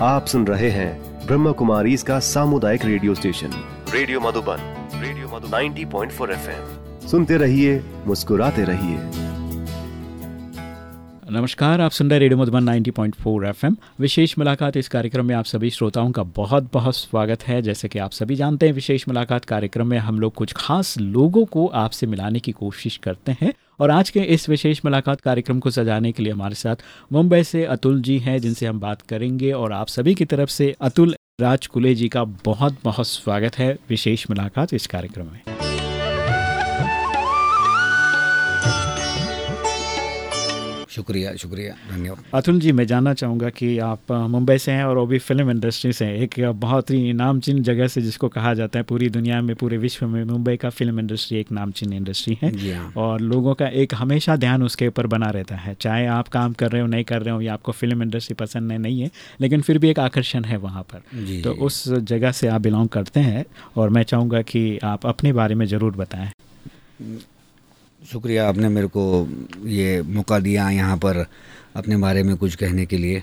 आप सुन रहे हैं ब्रह्म कुमारी इसका सामुदायिक radio station. Radio Madhuban radio Madhu 90.4 FM. सुनते रहिए मुस्कुराते रहिए। नमस्कार आप सुन रहे रेडियो मधुबन 90.4 एफएम। विशेष मुलाकात इस कार्यक्रम में आप सभी श्रोताओं का बहुत बहुत स्वागत है। जैसे कि आप सभी जानते हैं विशेष मुलाकात कार्यक्रम में हम लोग कुछ खास लोगों को आपसे मिलाने की कोशिश करते हैं। और आज के इस विशेष मुलाकात कार्यक्रम को सजाने के लिए हमारे साथ मुंबई से अतुल जी हैं, जिनसे हम बात करेंगे। और आप सभी की तरफ़ से अतुल राजकुले जी का बहुत बहुत स्वागत है विशेष मुलाकात इस कार्यक्रम में। शुक्रिया शुक्रिया धन्यवाद। अतुल जी मैं जानना चाहूँगा कि आप मुंबई से हैं और वो भी फ़िल्म इंडस्ट्री से हैं। एक बहुत ही नामचीन जगह से जिसको कहा जाता है पूरी दुनिया में पूरे विश्व में मुंबई का फ़िल्म इंडस्ट्री एक नामचीन इंडस्ट्री है। हाँ। और लोगों का एक हमेशा ध्यान उसके ऊपर बना रहता है। चाहे आप काम कर रहे हो नहीं कर रहे हो या आपको फ़िल्म इंडस्ट्री पसंद है नहीं है लेकिन फिर भी एक आकर्षण है वहाँ पर। तो उस जगह से आप बिलोंग करते हैं और मैं चाहूँगा कि आप अपने बारे में ज़रूर बताएँ। शुक्रिया आपने मेरे को ये मौका दिया यहाँ पर अपने बारे में कुछ कहने के लिए। आ,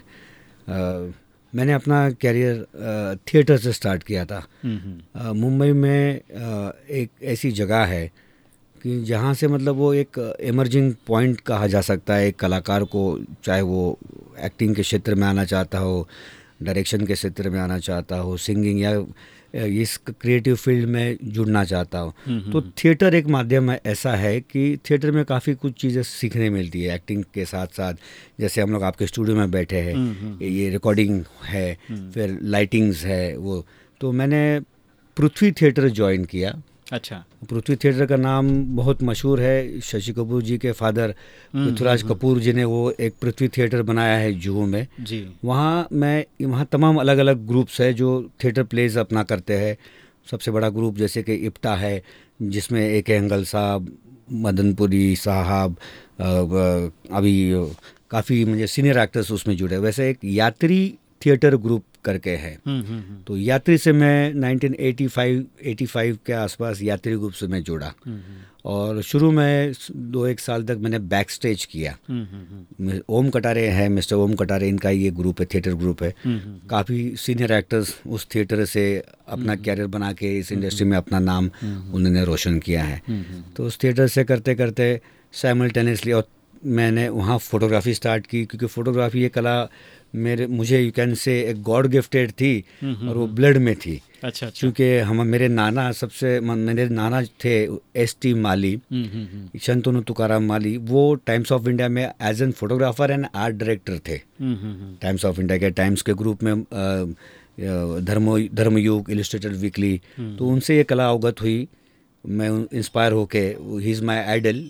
मैंने अपना कैरियर थिएटर से स्टार्ट किया था। मुंबई में अ, एक ऐसी जगह है कि जहाँ से मतलब वो एक इमर्जिंग पॉइंट कहा जा सकता है। एक कलाकार को चाहे वो एक्टिंग के क्षेत्र में आना चाहता हो डायरेक्शन के क्षेत्र में आना चाहता हो सिंगिंग या इस क्रिएटिव फ़ील्ड में जुड़ना चाहता हो। हम्म, तो थिएटर एक माध्यम है- ऐसा है कि थिएटर में काफ़ी कुछ चीज़ें सीखने मिलती है एक्टिंग के साथ साथ जैसे हम लोग आपके स्टूडियो में बैठे हैं हम्म, हम्म, ये रिकॉर्डिंग है फिर लाइटिंग्स है वो। तो मैंने पृथ्वी थिएटर ज्वाइन किया। अच्छा। पृथ्वी थिएटर का नाम बहुत मशहूर है शशि कपूर जी के फादर हम्म, पृथ्वीराज कपूर जी ने वो एक पृथ्वी थिएटर बनाया है जुहू में। जी। वहाँ मैं वहाँ तमाम अलग अलग ग्रुप्स है जो थिएटर प्लेज अपना करते हैं। सबसे बड़ा ग्रुप जैसे कि इप्टा है जिसमें ए के अंगल साहब मदनपुरी साहब अभी काफ़ी मुझे सीनियर एक्टर्स उसमें जुड़े। वैसे एक यात्री थिएटर ग्रुप करके है। हम्म, हम्म, हम्म, तो यात्री से मैं 1985 85 के आसपास यात्री ग्रुप से मैं जुड़ा। और शुरू में दो एक साल तक मैंने बैक स्टेज किया ओम कटारे है मिस्टर ओम कटारे इनका ये ग्रुप है थिएटर ग्रुप है। काफ़ी सीनियर एक्टर्स उस थिएटर से अपना कैरियर बना के इस इंडस्ट्री में अपना नाम उन्होंने रोशन किया है। तो उस थिएटर से करते करते साइमल्टेनियसली और मैंने वहाँ फोटोग्राफी स्टार्ट की क्योंकि फोटोग्राफी ये कला मेरे मुझे यू कैन से एक गॉड गिफ्टेड थी और वो ब्लड में थी। अच्छा अच्छा। क्योंकि हम मेरे नाना सबसे मेरे नाना थे S T Mali hmm, hmm, hmm, Shantanu Tukaram Mali वो टाइम्स ऑफ़ इंडिया में as an photographer and art director थे। Hmm, hmm, hmm, Times of India के टाइम्स के ग्रुप में धर्म धर्मयुग इलिस्ट्रेटेड वीकली तो उनसे ये कला अवगत हुई। मैं इंस्पायर होके ही इज़ माई आइडल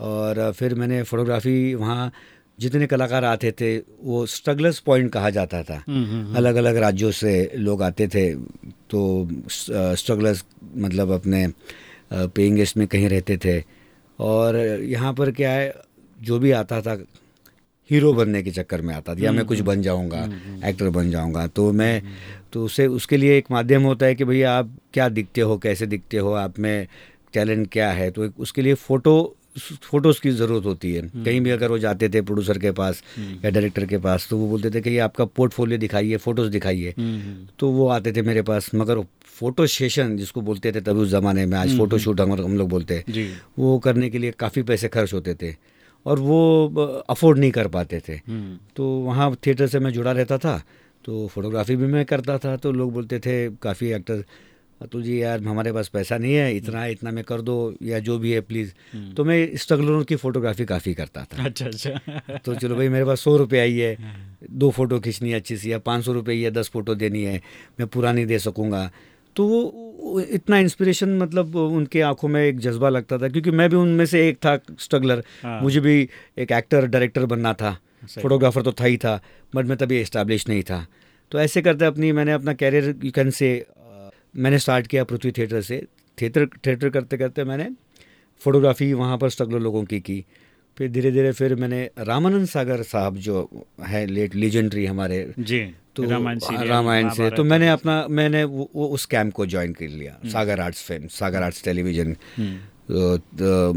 और फिर मैंने फोटोग्राफी वहाँ जितने कलाकार आते थे वो स्ट्रगलर्स पॉइंट कहा जाता था। हम्म, हम्म, अलग अलग राज्यों से लोग आते थे तो स्ट्रगलर्स मतलब अपने पेइंग गेस्ट में कहीं रहते थे। और यहाँ पर क्या है जो भी आता था हीरो बनने के चक्कर में आता था या मैं कुछ बन जाऊँगा एक्टर बन जाऊँगा तो मैं तो उसे उसके लिए एक माध्यम होता है कि भैया आप क्या दिखते हो कैसे दिखते हो आप में टैलेंट क्या है तो उसके लिए फ़ोटो फ़ोटोज़ की ज़रूरत होती है। कहीं भी अगर वो जाते थे प्रोड्यूसर के पास या डायरेक्टर के पास तो वो बोलते थे कि ये आपका पोर्टफोलियो दिखाइए फ़ोटोज़ दिखाइए। हम्म, हम्म, तो वो आते थे मेरे पास मगर फ़ोटो सेशन जिसको बोलते थे तभी उस ज़माने में आज फ़ोटो शूट हम हम लोग बोलते हैं। वो करने के लिए काफ़ी पैसे खर्च होते थे और वो अफोर्ड नहीं कर पाते थे। हम्म, तो वहाँ थिएटर से मैं जुड़ा रहता था तो फोटोग्राफी भी मैं करता था तो लोग बोलते थे काफ़ी एक्टर अतुल जी यार हमारे पास पैसा नहीं है इतना है इतना में कर दो या जो भी है प्लीज़ तो मैं स्ट्रगलरों की फ़ोटोग्राफी काफ़ी करता था। अच्छा अच्छा। तो चलो भाई मेरे पास सौ रुपये आई है। दो फ़ोटो खींचनी है अच्छी सी या पाँच सौ रुपये या दस फ़ोटो देनी है मैं पूरा नहीं दे सकूँगा। तो वो वो इतना इंस्पिरेशन मतलब उनके आँखों में एक जज्बा लगता था क्योंकि मैं भी उनमें से एक था स्ट्रगलर हाँ। मुझे भी एक एक्टर डायरेक्टर बनना था। फोटोग्राफर तो था ही था बट मैं तभी इस्टेब्लिश नहीं था। तो ऐसे करते अपनी मैंने अपना कैरियर यू कैन से मैंने स्टार्ट किया पृथ्वी थिएटर से। थिएटर थिएटर करते करते मैंने फोटोग्राफी वहाँ पर स्ट्रगलर लोगों की की। फिर धीरे धीरे फिर मैंने रामानंद सागर साहब जो है लेट लेजेंडरी हमारे जी तो रामायण से। तो मैंने अपना मैंने वो, वो उस कैंप को ज्वाइन कर लिया Sagar arts film Sagar arts television hmm, तो, तो,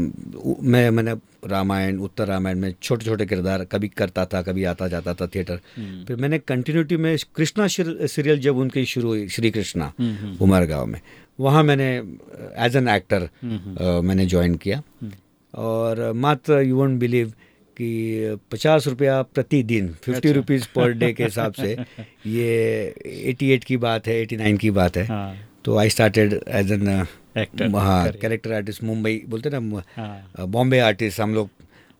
मैं मैंने रामायण उत्तर रामायण में छोटे छोटे किरदार कभी करता था कभी आता जाता था थिएटर। फिर मैंने कंटिन्यूटी में कृष्णा सीरियल जब उनकी शुरू हुई श्री कृष्णा उमर गाँव में वहाँ मैंने एज एन एक्टर मैंने ज्वाइन किया। और मात्र यू वोंट बिलीव कि पचास रुपया प्रतिदिन फिफ्टी रुपीज़ पर डे के हिसाब से ये एटी एट की बात है एटी नाइन की बात है। हाँ. तो आई स्टार्टेड एज एन हाँ कैरेक्टर आर्टिस्ट मुंबई बोलते ना हाँ। बॉम्बे आर्टिस्ट हम लोग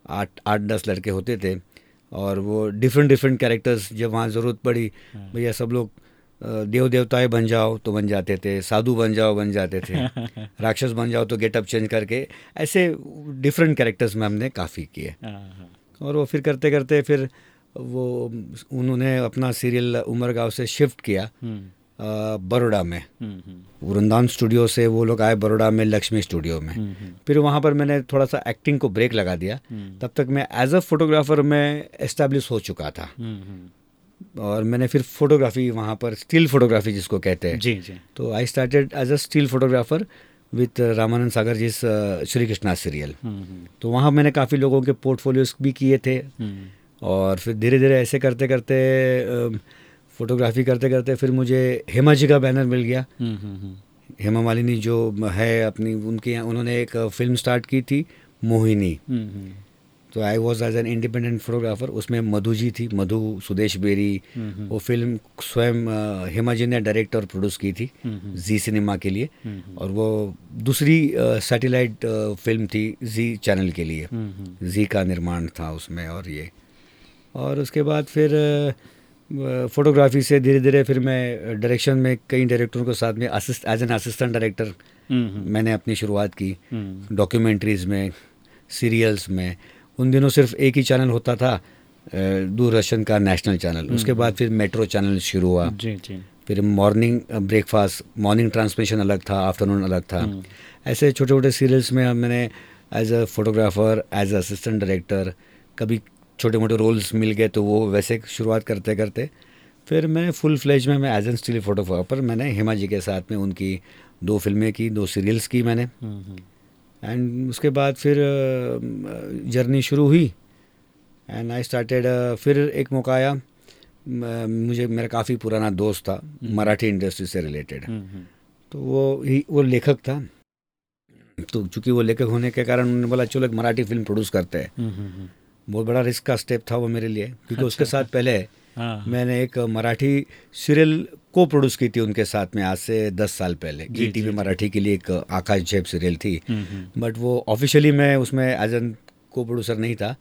आठ आठ दस लड़के होते थे और वो डिफरेंट डिफरेंट कैरेक्टर्स जब वहाँ ज़रूरत पड़ी हाँ। भैया सब लोग देव देवताएँ बन जाओ तो बन जाते थे साधु बन जाओ बन जाते थे राक्षस बन जाओ तो गेटअप चेंज करके ऐसे डिफरेंट कैरेक्टर्स में हमने काफ़ी किए हाँ, हाँ। और वो फिर करते करते फिर वो उन्होंने अपना सीरियल उमर गाँव से शिफ्ट किया हम्म। बड़ोड़ा में। वृंदावन स्टूडियो से वो लोग आए बड़ोड़ा में लक्ष्मी स्टूडियो में। फिर वहाँ पर मैंने थोड़ा सा एक्टिंग को ब्रेक लगा दिया। तब तक मैं एज अ फोटोग्राफर में एस्टेब्लिश हो चुका था। और मैंने फिर फोटोग्राफी वहाँ पर स्टिल फोटोग्राफी जिसको कहते हैं। जी जी। तो I started as a still photographer with Ramanand Sagar ji Shri Krishna serial तो वहाँ मैंने काफ़ी लोगों के पोर्टफोलियोज भी किए थे। हम्म। और फिर धीरे धीरे ऐसे करते करते फोटोग्राफी करते करते फिर मुझे हेमा जी का बैनर मिल गया। हम्म, हम्म, हेमा मालिनी जो है अपनी उनके यहाँ उन्होंने एक फ़िल्म स्टार्ट की थी मोहिनी। तो I was as an independent photographer उसमें मधु जी थी मधु सुदेश बेरी वो फ़िल्म स्वयं हेमा जी ने डायरेक्ट और प्रोड्यूस की थी जी सिनेमा के लिए। और वो दूसरी सैटेलाइट फ़िल्म थी जी चैनल के लिए। जी का निर्माण था उसमें और ये। और उसके बाद फिर फोटोग्राफी से धीरे धीरे फिर मैं डायरेक्शन में कई डायरेक्टरों के साथ में assist as an assistant director मैंने अपनी शुरुआत की। डॉक्यूमेंट्रीज में सीरियल्स में उन दिनों सिर्फ़ एक ही चैनल होता था दूरदर्शन का नेशनल चैनल हम्म, उसके बाद हम्म। फिर मेट्रो चैनल शुरू हुआ। जी जी। फिर मॉर्निंग ब्रेकफास्ट मॉर्निंग ट्रांसमिशन अलग था आफ्टरनून अलग था। हम्म। ऐसे छोटे छोटे सीरियल्स में मैंने as a photographer as assistant director कभी छोटे मोटे रोल्स मिल गए तो वो वैसे शुरुआत करते करते फिर मैं फुल फ्लेज में मैं एज एन स्टिल फोटोग्राफर मैंने हेमा जी के साथ में उनकी दो फ़िल्में की दो सीरियल्स की मैंने। एंड उसके बाद फिर जर्नी शुरू हुई। एंड आई स्टार्टेड फिर एक मौका आया मुझे मेरा काफ़ी पुराना दोस्त था हम्म। मराठी इंडस्ट्री से रिलेटेड। तो वो ही वो लेखक था। तो चूँकि वो लेखक होने के कारण उन्होंने बोला चलो एक मराठी फ़िल्म प्रोड्यूस करते हैं। बहुत बड़ा रिस्क का स्टेप था वो मेरे लिए क्योंकि अच्छा। उसके साथ पहले हाँ। मैंने एक मराठी सीरियल को प्रोड्यूस की थी उनके साथ में आज से दस साल पहले जी टी वी मराठी के लिए एक आकाश जेब सीरियल थी बट हम्म, हम्म। वो ऑफिशियली मैं उसमें एज एन को प्रोड्यूसर नहीं था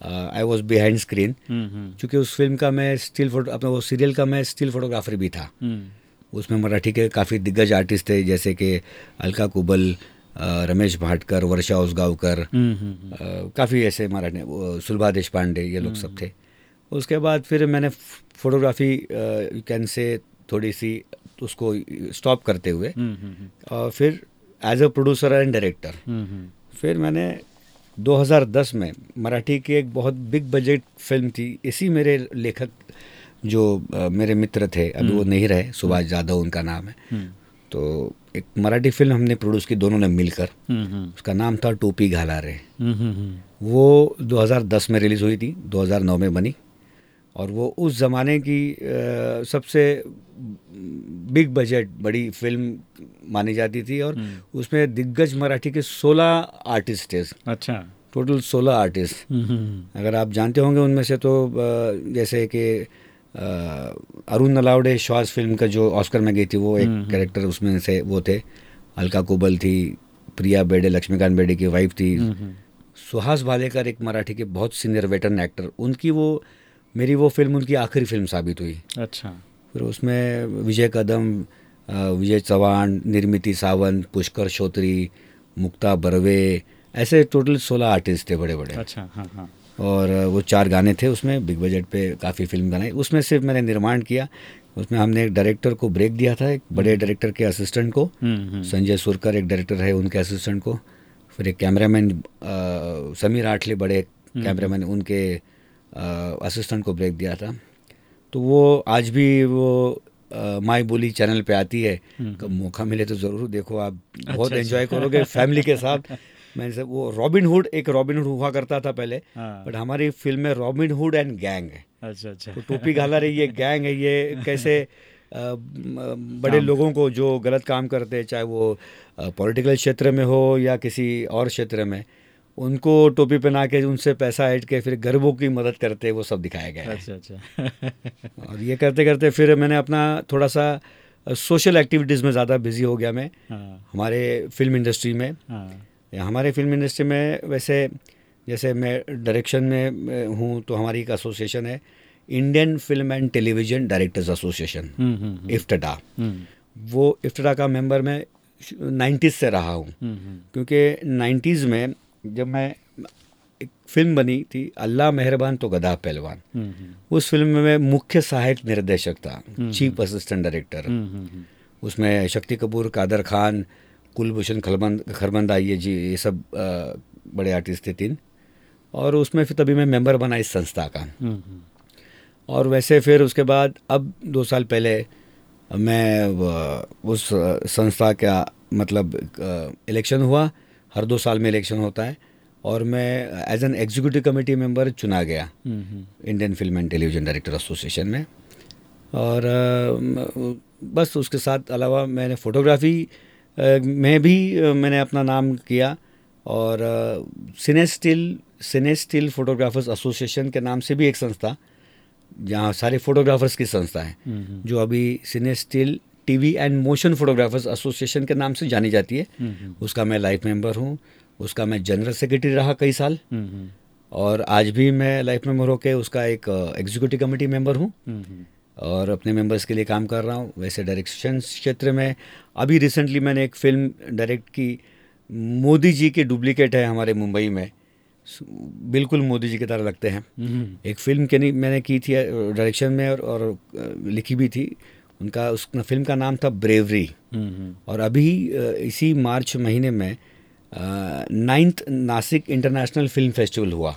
आई वॉज़ बिहाइंड स्क्रीन क्योंकि उस फ़िल्म का मैं स्टिल फ़ोटो अपना वो सीरियल का मैं स्टिल फोटोग्राफर भी था हम्म। उसमें मराठी के काफ़ी दिग्गज आर्टिस्ट थे जैसे कि अलका कुबल रमेश भाटकर वर्षा उसगावकर काफ़ी ऐसे मराठी सुलभा देश पांडे ये लोग सब थे। उसके बाद फिर मैंने फोटोग्राफी यू कैन से थोड़ी सी उसको स्टॉप करते हुए हम्म, हम्म, हम्म। और फिर as a producer and director फिर मैंने 2010 में मराठी की एक बहुत बिग बजट फ़िल्म थी इसी मेरे लेखक जो मेरे मित्र थे अभी वो नहीं रहे सुभाष जाधव उनका नाम है। तो एक मराठी फ़िल्म हमने प्रोड्यूस की दोनों ने मिलकर। उसका नाम था टोपी घाला रे। वो 2010 में रिलीज़ हुई थी 2009 में बनी। और वो उस ज़माने की आ, सबसे बिग बजट बड़ी फ़िल्म मानी जाती थी और हम्म। उसमें दिग्गज मराठी के 16 आर्टिस्ट थे। अच्छा। टोटल 16 आर्टिस्ट हम्म, हम्म, अगर आप जानते होंगे उनमें से तो जैसे कि अरुण नलावडे श्वास फ़िल्म का जो ऑस्कर में गई थी वो एक कैरेक्टर उसमें से वो थे। अलका कोबल थी प्रिया बेडे लक्ष्मीकांत बेडे की वाइफ थी। सुहास भालेकर एक मराठी के बहुत सीनियर वेटरन एक्टर उनकी वो मेरी वो फ़िल्म उनकी आखिरी फ़िल्म साबित हुई। अच्छा। फिर उसमें विजय कदम विजय चौहान निर्मिति सावंत पुष्कर श्रोत्री मुक्ता बर्वे ऐसे टोटल सोलह आर्टिस्ट थे बड़े बड़े अच्छा हाँ हाँ। और वो चार गाने थे उसमें बिग बजट पे काफ़ी फ़िल्म बनाई उसमें सिर्फ़ मैंने निर्माण किया उसमें हमने एक डायरेक्टर को ब्रेक दिया था एक बड़े डायरेक्टर हम्म। के असिस्टेंट को हम्म, हम्म। संजय सुरकर एक डायरेक्टर है उनके असिस्टेंट को फिर एक कैमरामैन समीर आठले बड़े कैमरामैन उनके असिस्टेंट को ब्रेक दिया था तो वो आज भी वो माई बोली चैनल पे आती है। कब मौका मिले तो ज़रूर देखो आप बहुत एंजॉय अच्छा, अच्छा। करोगे फैमिली के साथ मैंने सब वो रॉबिन हुड एक रॉबिन हुड हुआ करता था पहले हाँ। बट हमारी फ़िल्म में रॉबिन हुड एंड गैंग है। अच्छा अच्छा। तो टोपी गाला रही ये गैंग है ये कैसे म, बड़े लोगों को जो गलत काम करते हैं चाहे वो पॉलिटिकल क्षेत्र में हो या किसी और क्षेत्र में उनको टोपी पहना के उनसे पैसा ऐड के फिर गरीबों की मदद करते वो सब दिखाया गया अच्छा अच्छा। और ये करते करते फिर मैंने अपना थोड़ा सा सोशल एक्टिविटीज़ में ज़्यादा बिज़ी हो गया मैं हाँ। हमारे फ़िल्म इंडस्ट्री में। हाँ। हमारे फ़िल्म इंडस्ट्री में वैसे जैसे मैं डायरेक्शन में हूँ तो हमारी एक एसोसिएशन है Indian film and television directors association IFTDA hmm वो इफ्टडा का मेंबर मैं नाइन्टीज़ से रहा हूँ। हम्म, हम्म, क्योंकि नाइन्टीज़ में जब मैं एक फ़िल्म बनी थी अल्लाह मेहरबान तो गदा पहलवान। हम्म, उस फ़िल्म में मैं मुख्य सहायक निर्देशक था। चीफ असिस्टेंट डायरेक्टर उसमें शक्ति कपूर कादर खान कुलभूषण खलबंद खरबंदा ये जी ये सब बड़े आर्टिस्ट थे तीन। और उसमें फिर तभी मैं मेंबर बना इस संस्था का। हम्म, हम्म, और वैसे फिर उसके बाद अब दो साल पहले मैं उस संस्था का मतलब इलेक्शन हुआ। हर दो साल में इलेक्शन होता है। और मैं as an executive committee member चुना गया। Indian film and television director association में। और बस उसके साथ अलावा मैंने फोटोग्राफी में भी मैंने अपना नाम किया और cine still cine still photographers association के नाम से भी एक संस्था जहाँ सारे फोटोग्राफर्स की संस्था है हम्म, हम्म, जो अभी cine still TV and motion photographers association के नाम से जानी जाती है। हम्म, उसका मैं लाइफ मेंबर हूँ उसका मैं जनरल सेक्रेटरी रहा कई साल। और आज भी मैं लाइफ मेंबर होकर उसका एक एग्जीक्यूटिव कमेटी मेंबर हूँ। और अपने मेंबर्स के लिए काम कर रहा हूँ वैसे डायरेक्शन क्षेत्र में। अभी रिसेंटली मैंने एक फ़िल्म डायरेक्ट की मोदी जी के डुप्लीकेट है हमारे मुंबई में। बिल्कुल मोदी जी की तरह लगते हैं। हम्म, एक फ़िल्म के नहीं मैंने की थी डायरेक्शन में और, और लिखी भी थी। उनका उस फ़िल्म का नाम था ब्रेवरी हम्म, हम्म, और अभी इसी मार्च महीने में ninth Nashik international film festival हुआ।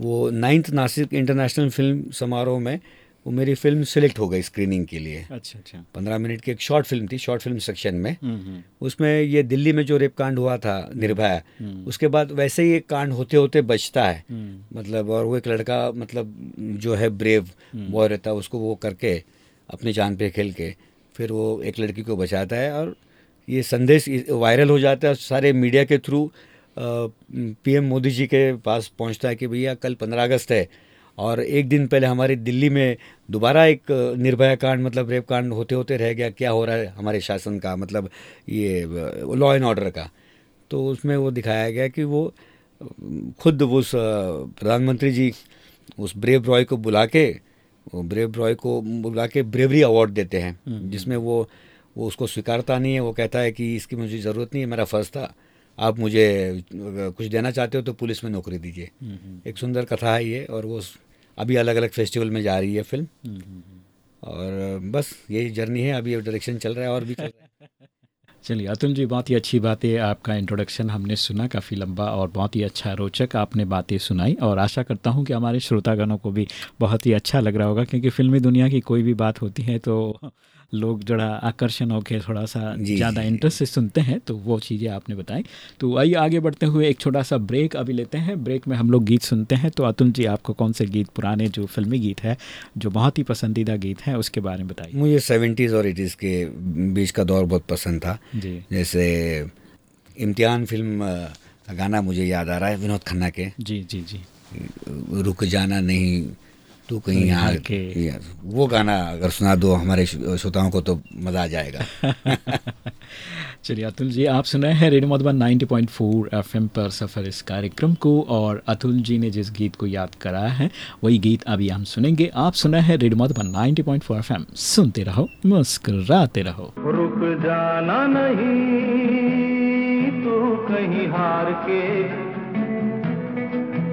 वो नाइन्थ नासिक इंटरनेशनल फ़िल्म समारोह में वो मेरी फ़िल्म सिलेक्ट हो गई स्क्रीनिंग के लिए। अच्छा अच्छा। पंद्रह मिनट की एक शॉर्ट फ़िल्म थी शॉर्ट फ़िल्म सेक्शन में। हम्म, हम्म, उसमें ये दिल्ली में जो रेप कांड हुआ था निर्भया हम्म। उसके बाद वैसे ही एक कांड होते होते बचता है। मतलब और वो एक लड़का मतलब जो है ब्रेव बॉय रहता है उसको वो करके अपनी जान पे खेल के फिर वो एक लड़की को बचाता है और ये संदेश वायरल हो जाता है सारे मीडिया के थ्रू पीएम मोदी जी के पास पहुँचता है कि भैया कल पंद्रह अगस्त है और एक दिन पहले हमारी दिल्ली में दोबारा एक निर्भया कांड मतलब रेप कांड होते होते रह गया क्या हो रहा है हमारे शासन का मतलब ये लॉ एंड ऑर्डर का। तो उसमें वो दिखाया गया कि वो खुद उस प्रधानमंत्री जी उस ब्रेव रॉय को बुला के वो ब्रेव रॉय को बुला के ब्रेवरी अवार्ड देते हैं जिसमें वो वो उसको स्वीकारता नहीं है वो कहता है कि इसकी मुझे ज़रूरत नहीं है मेरा फ़र्ज़ था। आप मुझे कुछ देना चाहते हो तो पुलिस में नौकरी दीजिए। एक सुंदर कथा है ये और वो अभी अलग अलग फेस्टिवल में जा रही है फ़िल्म। और बस यही जर्नी है अभी डायरेक्शन चल रहा है और भी चल रहा है। चलिए अतुल जी बहुत ही अच्छी बात है आपका इंट्रोडक्शन हमने सुना काफ़ी लंबा और बहुत ही अच्छा रोचक आपने बातें सुनाई और आशा करता हूँ कि हमारे श्रोतागणों को भी बहुत ही अच्छा लग रहा होगा क्योंकि फिल्मी दुनिया की कोई भी बात होती है तो लोग जरा आकर्षण होकर थोड़ा सा ज़्यादा इंटरेस्ट से सुनते हैं तो वो चीज़ें आपने बताई। तो आइए आगे बढ़ते हुए एक छोटा सा ब्रेक अभी लेते हैं। ब्रेक में हम लोग गीत सुनते हैं। तो अतुल जी आपको कौन से गीत पुराने जो फिल्मी गीत है जो बहुत ही पसंदीदा गीत है उसके बारे में बताइए। मुझे सेवेंटीज़ और एटीज़ के बीच का दौर बहुत पसंद था। जी। जैसे इम्तिहान फ़िल्म गाना मुझे याद आ रहा है विनोद खन्ना के। जी जी जी। रुक जाना नहीं तू कहीं कहीं यहाँ के। वो गाना अगर सुना दो हमारे श्रोताओं को तो मज़ा आ जाएगा। चलिए अतुल जी आप सुन रहे हैं रेडियो मधुबन 90.4 एफएम पर सफ़र इस कार्यक्रम को और अतुल जी ने जिस गीत को याद कराया है वही गीत अभी हम सुनेंगे। आप सुन रहे हैं रेडियो मधुबन 90.4 एफएम। सुनते रहो मुस्कुराते रहो। रुक जाना नहीं तू कहीं हार के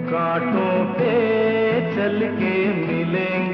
कांटों पे चल के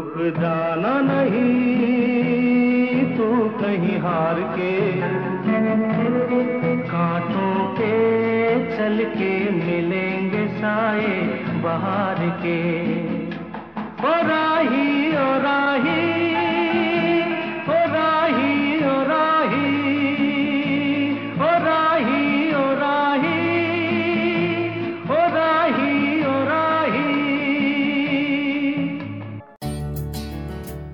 रुक जाना नहीं, तू कहीं हार के। कांटों के चल के मिलेंगे साए बाहर के। और राही और राही।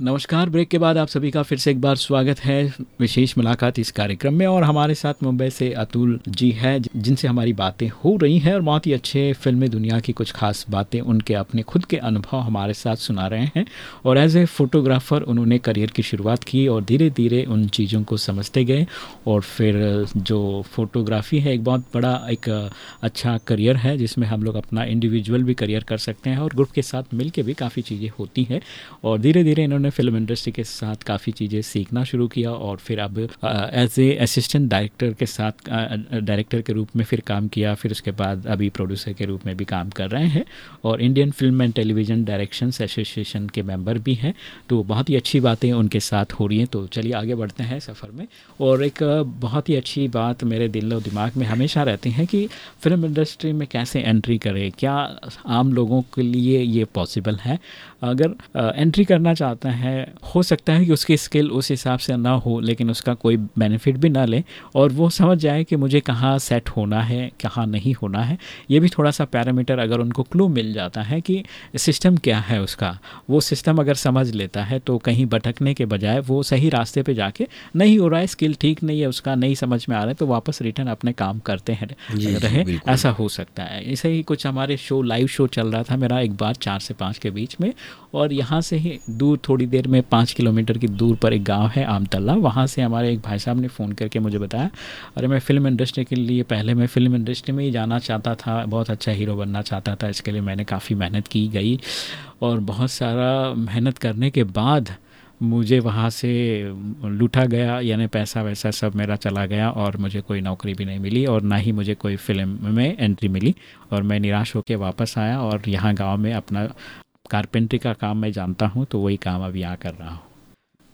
नमस्कार, ब्रेक के बाद आप सभी का फिर से एक बार स्वागत है विशेष मुलाकात इस कार्यक्रम में और हमारे साथ मुंबई से अतुल जी है जिनसे हमारी बातें हो रही हैं और बहुत ही अच्छे फिल्मी दुनिया की कुछ खास बातें उनके अपने खुद के अनुभव हमारे साथ सुना रहे हैं और एज ए फोटोग्राफ़र उन्होंने करियर की शुरुआत की और धीरे धीरे उन चीज़ों को समझते गए और फिर जो फोटोग्राफी है, एक बहुत बड़ा, एक अच्छा करियर है जिसमें हम लोग अपना इंडिविजुअल भी करियर कर सकते हैं और ग्रुप के साथ मिल भी काफ़ी चीज़ें होती हैं और धीरे धीरे इन्होंने फ़िल्म इंडस्ट्री के साथ काफ़ी चीज़ें सीखना शुरू किया और फिर अब एज ए असिस्टेंट डायरेक्टर के साथ डायरेक्टर के रूप में फिर काम किया, फिर उसके बाद अभी प्रोड्यूसर के रूप में भी काम कर रहे हैं और Indian film and television direction association के मेंबर भी हैं। तो बहुत ही अच्छी बातें उनके साथ हो रही हैं। तो चलिए आगे बढ़ते हैं सफ़र में और एक बहुत ही अच्छी बात मेरे दिल और दिमाग में हमेशा रहती है कि फ़िल्म इंडस्ट्री में कैसे एंट्री करें? क्या आम लोगों के लिए ये पॉसिबल है? अगर एंट्री करना चाहते हैं हो सकता है कि उसकी स्किल उस हिसाब से ना हो लेकिन उसका कोई बेनिफिट भी ना ले और वो समझ जाए कि मुझे कहाँ सेट होना है कहाँ नहीं होना है। ये भी थोड़ा सा पैरामीटर अगर उनको क्लू मिल जाता है कि सिस्टम क्या है उसका वो सिस्टम अगर समझ लेता है तो कहीं भटकने के बजाय वो सही रास्ते पे जाके नहीं हो रहा है स्किल ठीक नहीं है उसका नहीं समझ में आ रहा है तो वापस रिटर्न अपने काम करते हैं रहे। ऐसा हो सकता है। ऐसे ही कुछ हमारे शो लाइव शो चल रहा था मेरा एक बार चार से पाँच के बीच में और यहाँ से ही दूर, थोड़ी देर में पाँच किलोमीटर की दूर पर एक गाँव है आमतल्ला वहाँ से हमारे एक भाई साहब ने फ़ोन करके मुझे बताया, अरे, मैं फ़िल्म इंडस्ट्री के लिए पहले मैं फ़िल्म इंडस्ट्री में ही जाना चाहता था, बहुत अच्छा हीरो बनना चाहता था, इसके लिए मैंने काफ़ी मेहनत की गई। और बहुत सारा मेहनत करने के बाद मुझे वहाँ से लूटा गया, यानी पैसा वैसा सब मेरा चला गया और मुझे कोई नौकरी भी नहीं मिली और ना ही मुझे कोई फ़िल्म में एंट्री मिली। और मैं निराश होकर वापस आया और यहाँ गाँव में अपना कारपेंट्री का काम मैं जानता हूँ तो वही काम अभी यहाँ कर रहा हूँ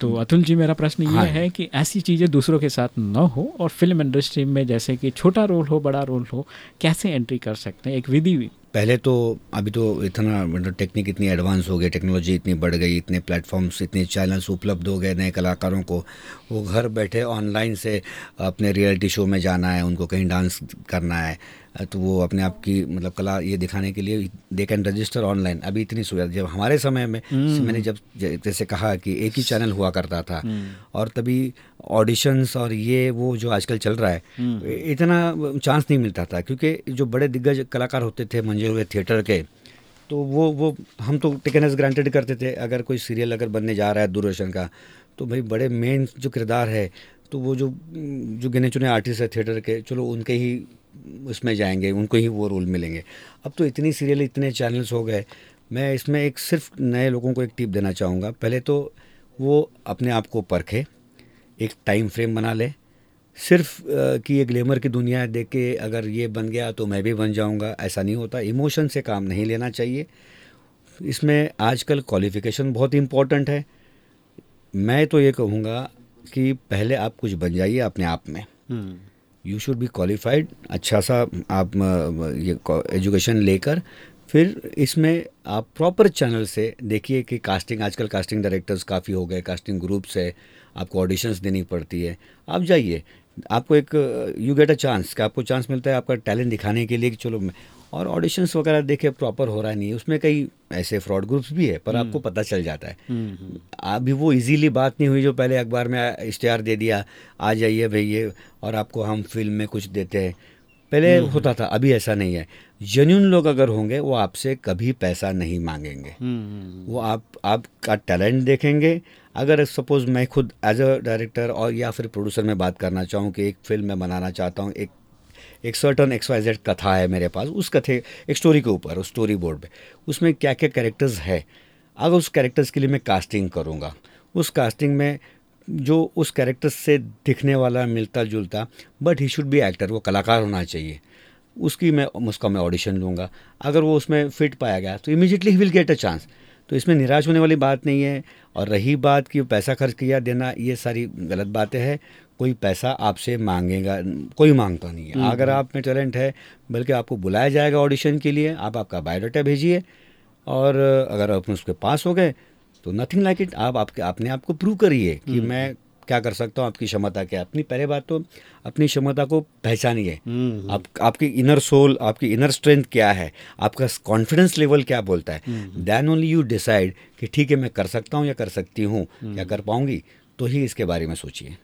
तो अतुल जी मेरा प्रश्न ये हाँ। है कि ऐसी चीज़ें दूसरों के साथ न हो और फ़िल्म इंडस्ट्री में जैसे कि छोटा रोल हो बड़ा रोल हो कैसे एंट्री कर सकते हैं एक विधि पहले तो अभी तो इतना मतलब टेक्निक इतनी एडवांस हो गई टेक्नोलॉजी इतनी बढ़ गई इतने प्लेटफॉर्म्स इतने चैनल्स उपलब्ध हो गए नए कलाकारों को वो घर बैठे ऑनलाइन से अपने रियलिटी शो में जाना है उनको कहीं डांस करना है तो वो अपने आप की मतलब कला ये दिखाने के लिए दे कैन रजिस्टर ऑनलाइन अभी इतनी सुविधा जब हमारे समय में हम्म। मैंने जब जैसे कहा कि एक ही चैनल हुआ करता था हम्म। और तभी ऑडिशंस और ये वो जो आजकल चल रहा है हम्म। इतना चांस नहीं मिलता था क्योंकि जो बड़े दिग्गज कलाकार होते थे मंजे हुए थिएटर के तो वो वो हम तो टेकन एज ग्रांटेड करते थे। अगर कोई सीरियल अगर बनने जा रहा है दूरदर्शन का तो भाई बड़े मेन जो किरदार है तो वो जो जो गिने चुने आर्टिस्ट है थिएटर के, चलो उनके ही उसमें जाएँगे, उनको ही वो रोल मिलेंगे। अब तो इतनी सीरियल, इतने चैनल्स हो गए, मैं इसमें एक सिर्फ़ नए लोगों को एक टिप देना चाहूँगा। पहले तो वो अपने आप को परखे, एक टाइम फ्रेम बना ले सिर्फ़ कि ये ग्लेमर की दुनिया देख के अगर ये बन गया तो मैं भी बन जाऊँगा ऐसा नहीं होता। इमोशन से काम नहीं लेना चाहिए। इसमें आजकल क्वालिफ़िकेशन बहुत इम्पोर्टेंट है। मैं तो ये कहूँगा कि पहले आप कुछ बन जाइए अपने आप में। यू शुड बी क्वालिफाइड अच्छा सा आप ये एजुकेशन लेकर फिर इसमें आप प्रॉपर चैनल से देखिए कि कास्टिंग आजकल कास्टिंग डायरेक्टर्स काफ़ी हो गए कास्टिंग ग्रुप्स है आपको ऑडिशंस देनी पड़ती है। आप जाइए आपको एक यू गेट अ चांस कि आपको चांस मिलता है आपका टैलेंट दिखाने के लिए कि चलो और ऑडिशंस वगैरह देखे प्रॉपर हो रहा नहीं है उसमें कई ऐसे फ्रॉड ग्रुप्स भी है पर आपको हम्म। पता चल जाता है हम्म, हम्म। अभी वो इजीली बात नहीं हुई जो पहले अखबार में इश्तेहार दे दिया आ जाइए भैया और आपको हम फ़िल्म में कुछ देते हैं पहले होता था अभी ऐसा नहीं है। जेन्यून लोग अगर होंगे वो आपसे कभी पैसा नहीं मांगेंगे। वो आप आपका टैलेंट देखेंगे। अगर सपोज़ मैं खुद एज अ डायरेक्टर और या फिर प्रोड्यूसर में बात करना चाहूँ कि एक फ़िल्म मैं बनाना चाहता हूँ एक एक सर्टन एक्स वाई जेड कथा है मेरे पास उस कथे एक स्टोरी के ऊपर उस स्टोरी बोर्ड पे उसमें क्या क्या कैरेक्टर्स है? अगर उस कैरेक्टर्स के लिए मैं कास्टिंग करूँगा। उस कास्टिंग में जो उस कैरेक्टर से दिखने वाला मिलता जुलता but he should be actor वो कलाकार होना चाहिए। उसकी मैं उसका मैं ऑडिशन लूँगा। अगर वो उसमें फिट पाया गया तो immediately he will get a chance तो इसमें निराश होने वाली बात नहीं है और रही बात कि पैसा खर्च किया देना ये सारी गलत बातें हैं। कोई पैसा आपसे मांगेगा कोई माँगता नहीं है। हम्म, अगर। आप में टैलेंट है बल्कि आपको बुलाया जाएगा ऑडिशन के लिए आप आपका बायोडाटा भेजिए और अगर आप उसके पास हो गए तो नथिंग लाइक इट आप आपके अपने आप को प्रूव करिए कि हम्म। मैं क्या कर सकता हूँ आपकी क्षमता क्या अपनी पहले बात तो अपनी क्षमता को पहचानिए। हम्म, आप आपकी इनर सोल आपकी इनर स्ट्रेंथ क्या है? आपका कॉन्फिडेंस लेवल क्या बोलता है? देन ओनली यू डिसाइड कि ठीक है मैं कर सकता हूँ या कर सकती हूँ। हम्म। या कर पाऊँगी? तो ही इसके बारे में सोचिए।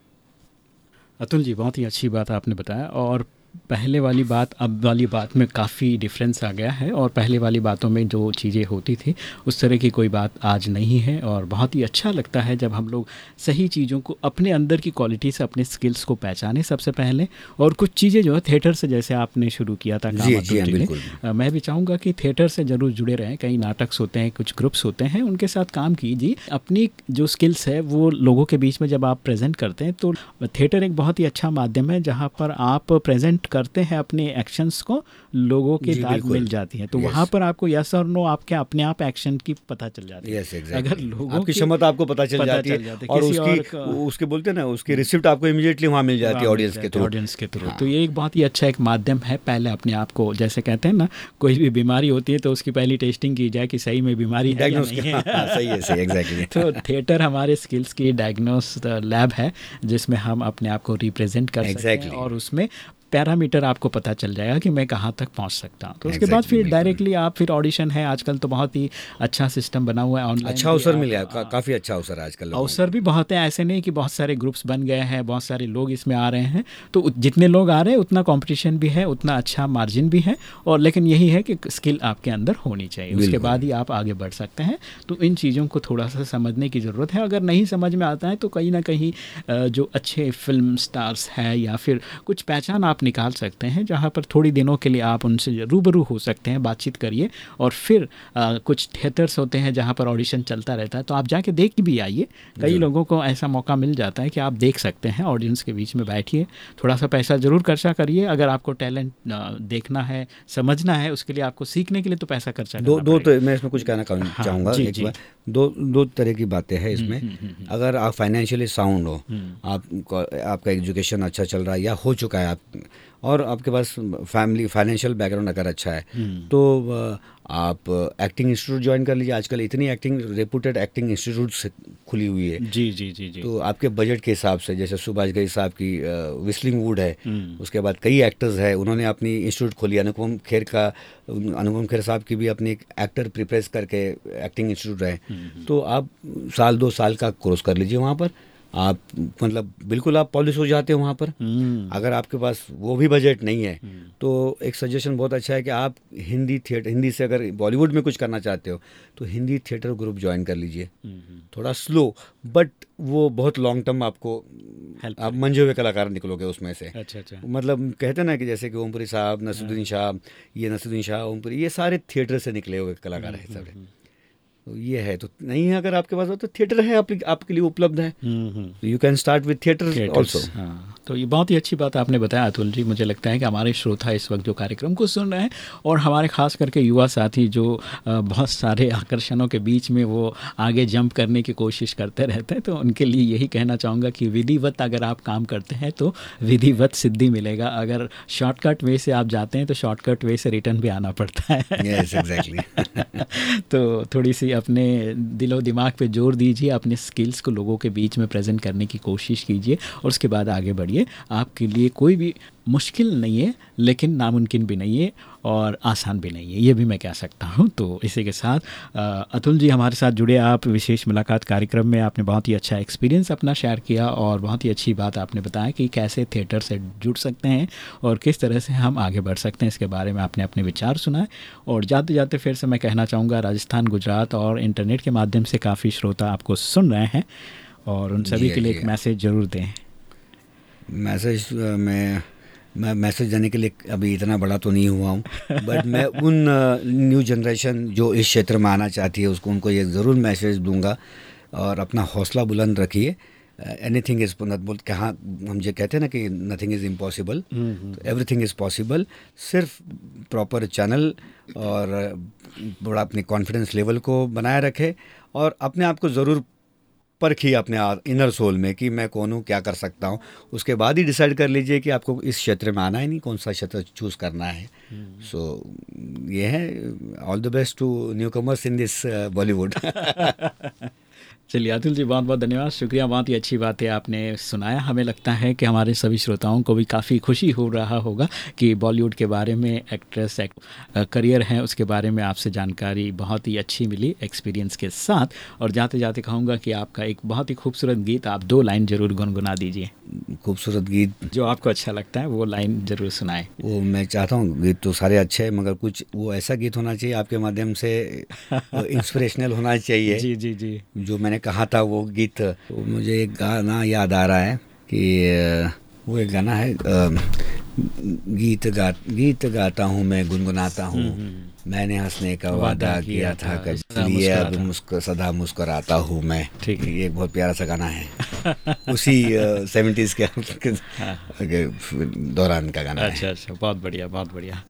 अतुल जी बहुत ही अच्छी बात आपने बताया और पहले वाली बात अब वाली बात में काफ़ी डिफरेंस आ गया है और पहले वाली बातों में जो चीज़ें होती थी उस तरह की कोई बात आज नहीं है और बहुत ही अच्छा लगता है जब हम लोग सही चीज़ों को अपने अंदर की क्वालिटी से अपने स्किल्स को पहचाने सबसे पहले और कुछ चीज़ें जो है थिएटर से जैसे आपने शुरू किया था काम जी, जी हाँ, जी। अ, मैं भी चाहूँगा कि थिएटर से ज़रूर जुड़े रहें कई नाटक होते हैं कुछ ग्रुप्स होते हैं उनके साथ काम कीजिए अपनी जो स्किल्स है वो लोगों के बीच में जब आप प्रेजेंट करते हैं तो थिएटर एक बहुत ही अच्छा माध्यम है जहाँ पर आप प्रेजेंट करते हैं अपने एक्शंस को लोगों के दाद मिल जाती है। तो Yes. वहाँ पर आपको यस और नो आपके अपने आप एक्शन की पता चल जाती है। यस एग्जैक्टली अगर लोगों की- क्षमता आपको पता चल पता जाती है जाती और उसकी और उसके बोलते हैं ना उसकी रिसिप्ट आपको इमीडिएटली वहाँ मिल जाती है ऑडियंस के थ्रू ऑडियंस के थ्रू हाँ। तो ये एक बहुत ही अच्छा एक माध्यम है पहले अपने आप को जैसे कहते हैं ना कोई भी बीमारी होती है तो उसकी पहली टेस्टिंग की जाए कि सही में बीमारी है या नहीं है। हाँ, सही है सही एग्जैक्टली तो थिएटर हमारे स्किल्स की डायग्नोस लैब है जिसमें हम अपने आप को रिप्रेजेंट कर सकते हैं और उसमें पैरामीटर आपको पता चल जाएगा कि मैं कहाँ तक पहुँच सकता हूँ। तो exactly, उसके बाद फिर डायरेक्टली आप फिर ऑडिशन है आजकल तो बहुत ही अच्छा सिस्टम बना हुआ है ऑनलाइन अच्छा अवसर मिल गया का, काफ़ी अच्छा अवसर आजकल अवसर भी बहुत है ऐसे नहीं कि बहुत सारे ग्रुप्स बन गए हैं बहुत सारे लोग इसमें आ रहे हैं। तो जितने लोग आ रहे हैं उतना कॉम्पिटिशन भी है उतना अच्छा मार्जिन भी है और लेकिन यही है कि स्किल आपके अंदर होनी चाहिए। उसके बाद ही आप आगे बढ़ सकते हैं। तो इन चीज़ों को थोड़ा सा समझने की ज़रूरत है। अगर नहीं समझ में आता है तो कहीं ना कहीं जो अच्छे फ़िल्म स्टार्स है या फिर कुछ पहचान आप निकाल सकते हैं जहाँ पर थोड़ी दिनों के लिए आप उनसे रूबरू हो सकते हैं बातचीत करिए। और फिर अ, कुछ थिएटर्स होते हैं जहाँ पर ऑडिशन चलता रहता है तो आप जाके देख भी आइए। कई लोगों को ऐसा मौका मिल जाता है कि आप देख सकते हैं ऑडियंस के बीच में बैठिए। थोड़ा सा पैसा ज़रूर खर्चा करिए। अगर आपको टैलेंट देखना है समझना है उसके लिए आपको सीखने के लिए तो पैसा खर्चा दो दो तो मैं इसमें कुछ कहना चाहूँगा। हाँ, एक बार दो दो तरह की बातें हैं इसमें। हम्म, हम्म, हम्म। अगर आप फाइनेंशियली साउंड हो हम्म। आप आपका एजुकेशन अच्छा चल रहा है या हो चुका है आप और आपके पास फैमिली फाइनेंशियल बैकग्राउंड अगर अच्छा है हम्म। तो आप एक्टिंग इंस्टीट्यूट ज्वाइन कर लीजिए। आजकल इतनी एक्टिंग रेपुटेड एक्टिंग इंस्टीट्यूट खुली हुई है। जी जी जी जी। तो आपके बजट के हिसाब से जैसे सुभाष गई साहब की विस्लिंग वुड है हम्म। उसके बाद कई एक्टर्स है उन्होंने अपनी इंस्टीट्यूट खोली। अनुपम खेर का अनुपम खेर साहब की भी अपनी एक एक्टर प्रिपरेस करके एक्टिंग इंस्टीट्यूट है तो आप साल दो साल का कोर्स कर लीजिए वहाँ पर। आप मतलब बिल्कुल आप पॉलिश हो जाते हो वहाँ पर। हम्म। अगर आपके पास वो भी बजट नहीं है तो एक सजेशन बहुत अच्छा है कि आप हिंदी थिएटर हिंदी से अगर बॉलीवुड में कुछ करना चाहते हो तो हिंदी थिएटर ग्रुप ज्वाइन कर लीजिए। हम्म। थोड़ा स्लो बट वो बहुत लॉन्ग टर्म आपको आप मंजे हुए कलाकार निकलोगे उसमें से। अच्छा अच्छा। मतलब कहते हैं ना कि जैसे कि ओमपुरी साहब नसरुद्दीन शाह ये नसरुद्दीन शाह ओमपुरी ये सारे थिएटर से निकले हुए कलाकार हैं हम्म, तो ये है तो नहीं है अगर आपके पास हो तो थिएटर है आप, आपके लिए उपलब्ध है। You can start with theatre also तो ये बहुत ही अच्छी बात आपने बताया अतुल जी। मुझे लगता है कि हमारे श्रोता इस वक्त जो कार्यक्रम को सुन रहे हैं और हमारे खास करके युवा साथी जो बहुत सारे आकर्षणों के बीच में वो आगे जंप करने की कोशिश करते रहते हैं तो उनके लिए यही कहना चाहूँगा कि विधिवत अगर आप काम करते हैं तो विधिवत सिद्धि मिलेगा। अगर शॉर्टकट वे से आप जाते हैं तो शॉर्टकट वे से रिटर्न भी आना पड़ता है। यस एग्जैक्टली तो थोड़ी सी अपने दिलो, दिमाग पे ज़ोर दीजिए, अपने स्किल्स को लोगों के बीच में प्रेजेंट करने की कोशिश कीजिए और उसके बाद आगे बढ़िए। आपके लिए कोई भी मुश्किल नहीं है लेकिन नामुमकिन भी नहीं है और आसान भी नहीं है। ये भी मैं कह सकता हूँ। तो इसी के साथ अतुल जी हमारे साथ जुड़े आप विशेष मुलाकात कार्यक्रम में। आपने बहुत ही अच्छा एक्सपीरियंस अपना शेयर किया और बहुत ही अच्छी बात आपने बताया कि कैसे थिएटर से जुड़ सकते हैं और किस तरह से हम आगे बढ़ सकते हैं। इसके बारे में आपने अपने विचार सुनाए और जाते जाते फिर से मैं कहना चाहूँगा राजस्थान गुजरात और इंटरनेट के माध्यम से काफ़ी श्रोता आपको सुन रहे हैं और उन सभी के लिए एक मैसेज ज़रूर दें। मैसेज मैं मैं मैसेज देने के लिए अभी इतना बड़ा तो नहीं हुआ हूँ बट मैं उन न्यू जनरेशन जो इस क्षेत्र में आना चाहती है उसको उनको ये ज़रूर मैसेज दूँगा और अपना हौसला बुलंद रखिए। एनीथिंग इज़ बोल कहाँ हम जो कहते हैं ना कि nothing is impossible everything is possible सिर्फ़ प्रॉपर चैनल और बड़ा अपने कॉन्फिडेंस लेवल को बनाए रखे और अपने आप को ज़रूर परखिए अपने इनर सोल में कि मैं कौन हूँ क्या कर सकता हूँ। उसके बाद ही डिसाइड कर लीजिए कि आपको इस क्षेत्र में आना है नहीं कौन सा क्षेत्र चूज़ करना है। सो so, ये है all the best to newcomers in this Bollywood चलिए अतुल जी बहुत बहुत धन्यवाद। शुक्रिया बहुत ही अच्छी बात है आपने सुनाया। हमें लगता है कि हमारे सभी श्रोताओं को भी काफ़ी खुशी हो रहा होगा कि बॉलीवुड के बारे में एक्ट्रेस एक, करियर है उसके बारे में आपसे जानकारी बहुत ही अच्छी मिली एक्सपीरियंस के साथ। और जाते जाते कहूँगा कि आपका एक बहुत ही खूबसूरत गीत आप दो लाइन ज़रूर गुनगुना दीजिए। खूबसूरत गीत? जो आपको अच्छा लगता है वो लाइन ज़रूर सुनाए। वो मैं चाहता हूँ गीत तो सारे अच्छे हैं मगर कुछ वो ऐसा गीत होना चाहिए आपके माध्यम से इंस्पिरेशनल होना चाहिए। जी जी जी। जो मैंने कहा था वो गीत तो मुझे एक गाना याद आ रहा है कि वो एक गाना है गीत गा गीत गाता हूँ मैं गुनगुनाता हूँ। हम्म, हम्म। मैंने हंसने का वादा किया था। कभी ये अब मुस्कुर सदा मुस्कुराता हूँ मैं। ठीक है। ये बहुत प्यारा सा गाना है। उसी सेवेंटीज़ के हाँ। दौरान का गाना अच्छा अच्छा बहुत बढ़िया बहुत बढ़िया।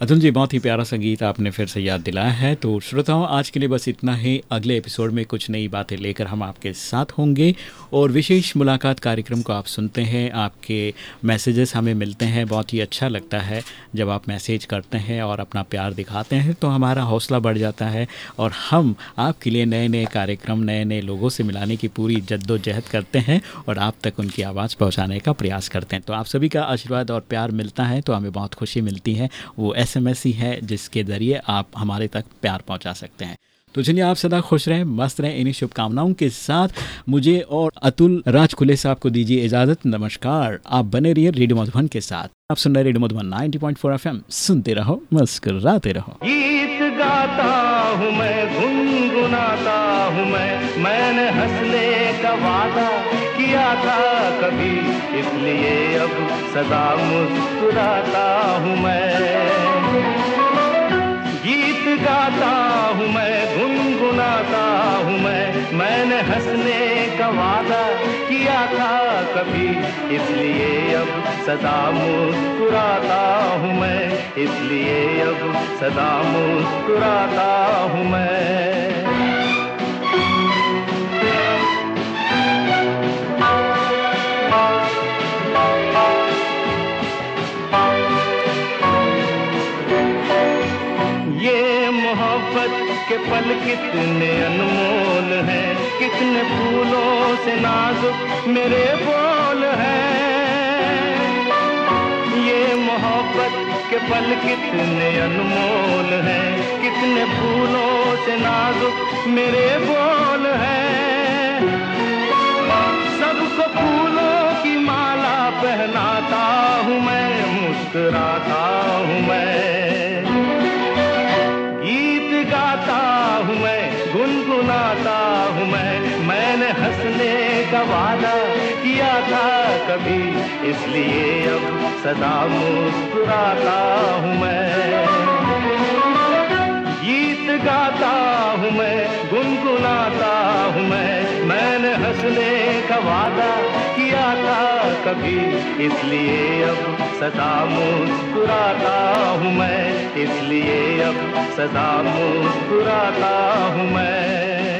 अतुल जी, बहुत ही प्यारा संगीत आपने फिर से याद दिलाया है। तो श्रोताओं, आज के लिए बस इतना ही। अगले एपिसोड में कुछ नई बातें लेकर हम आपके साथ होंगे और विशेष मुलाकात कार्यक्रम को आप सुनते हैं। आपके मैसेजेस हमें मिलते हैं, बहुत ही अच्छा लगता है। जब आप मैसेज करते हैं और अपना प्यार दिखाते हैं तो हमारा हौसला बढ़ जाता है और हम आपके लिए नए नए कार्यक्रम नए नए लोगों से मिलाने की पूरी जद्दोजहद करते हैं और आप तक उनकी आवाज़ पहुँचाने का प्रयास करते हैं। तो आप सभी का आशीर्वाद और प्यार मिलता है तो हमें बहुत खुशी मिलती है। वो एसएमएस ही है, जिसके ज़रिए आप हमारे तक प्यार पहुँचा सकते हैं। तो चलिए, आप सदा खुश रहें, मस्त रहें, इन्हीं शुभकामनाओं के साथ मुझे और अतुल राजकुले साहब को दीजिए इजाज़त। नमस्कार, आप बने रहिए रेडियो मधुबन के साथ। आप सुन रहे रेडियो मधुबन 90.4 एफएम सुनते रहो, मुस्कुराते रहो। गीत गाता हूँ मैं, गुनगुनाता हूँ मैं, मैंने हंसने का वादा किया था कभी, इसलिए अब सदा मुस्कुराता हूँ मैं। गाता हूँ मैं, गुनगुनाता हूँ मैं। मैंने हंसने का वादा किया था कभी, इसलिए अब सदा मुस्कुराता हूँ मैं। इसलिए अब सदा मुस्कुराता हूँ मैं। के पल कितने अनमोल हैं, कितने फूलों से नाजुक मेरे बोल हैं। ये मोहब्बत के पल कितने अनमोल हैं, कितने फूलों से नाजुक मेरे बोल हैं। सबको फूलों की माला पहनाता हूँ मैं, मुस्कुराता हूँ मैं। वादा किया था कभी, इसलिए अब सदा मुस्कुराता हूँ मैं। गीत गाता हूँ मैं, गुनगुनाता हूँ मैं। मैंने हंसने का वादा किया था कभी, इसलिए अब सदा मुस्कुराता हूँ मैं। इसलिए अब सदा मुस्कुराता हूँ मैं।